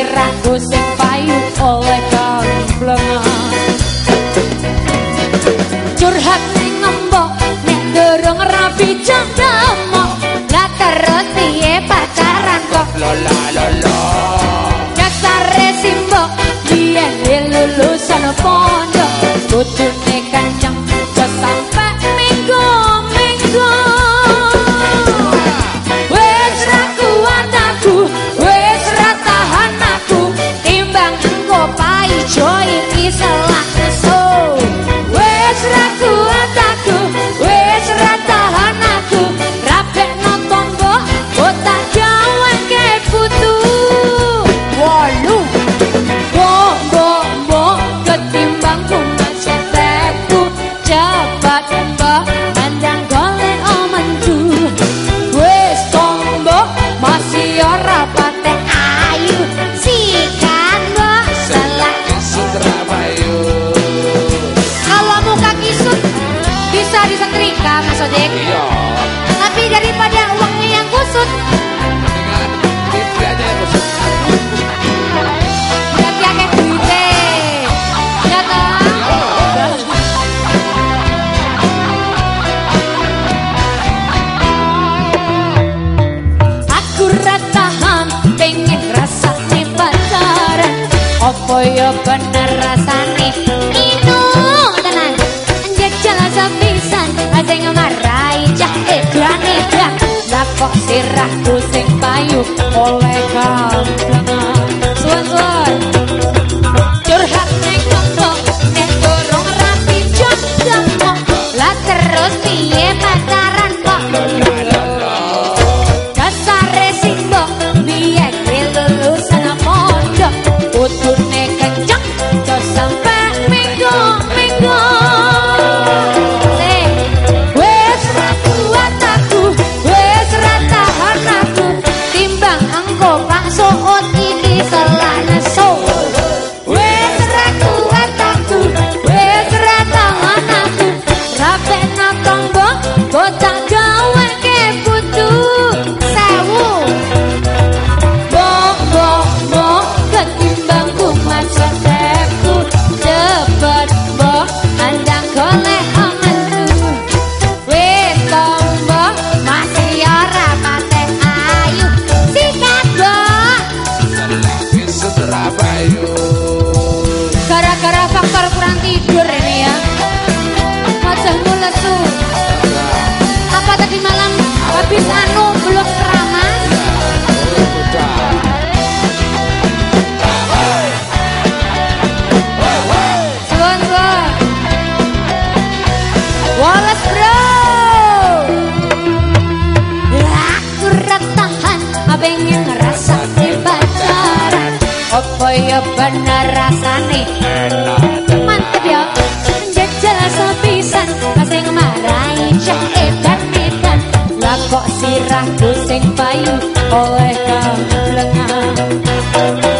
kok sirahku sing payu oleh kamblengan. Curhat ning ngembok nek durung rapi jandamo lah terus piye pacaran kok? Lola lola dasare simbok dia lulusan pondok. Bojone disetrika Mas Ojek iya. Tapi daripada uangnya yang kusut dengan TV aja yang khusus Berarti akeh duite Ya toh? Aku ratahan pengen rasane pacaran Apa ya bener kok sirahku sing payu Oleh kamblengan Suan-suan Curhat ning kok Nek durung rapi jodoh Lah terus piye Pengen ngerasa pacaran Apa ya bener rasane? Mantep ya. Jajal sepisan Masih ngemarai Cah edan edan Lah kok sirahku sing payu Oleh kamblengan curhatan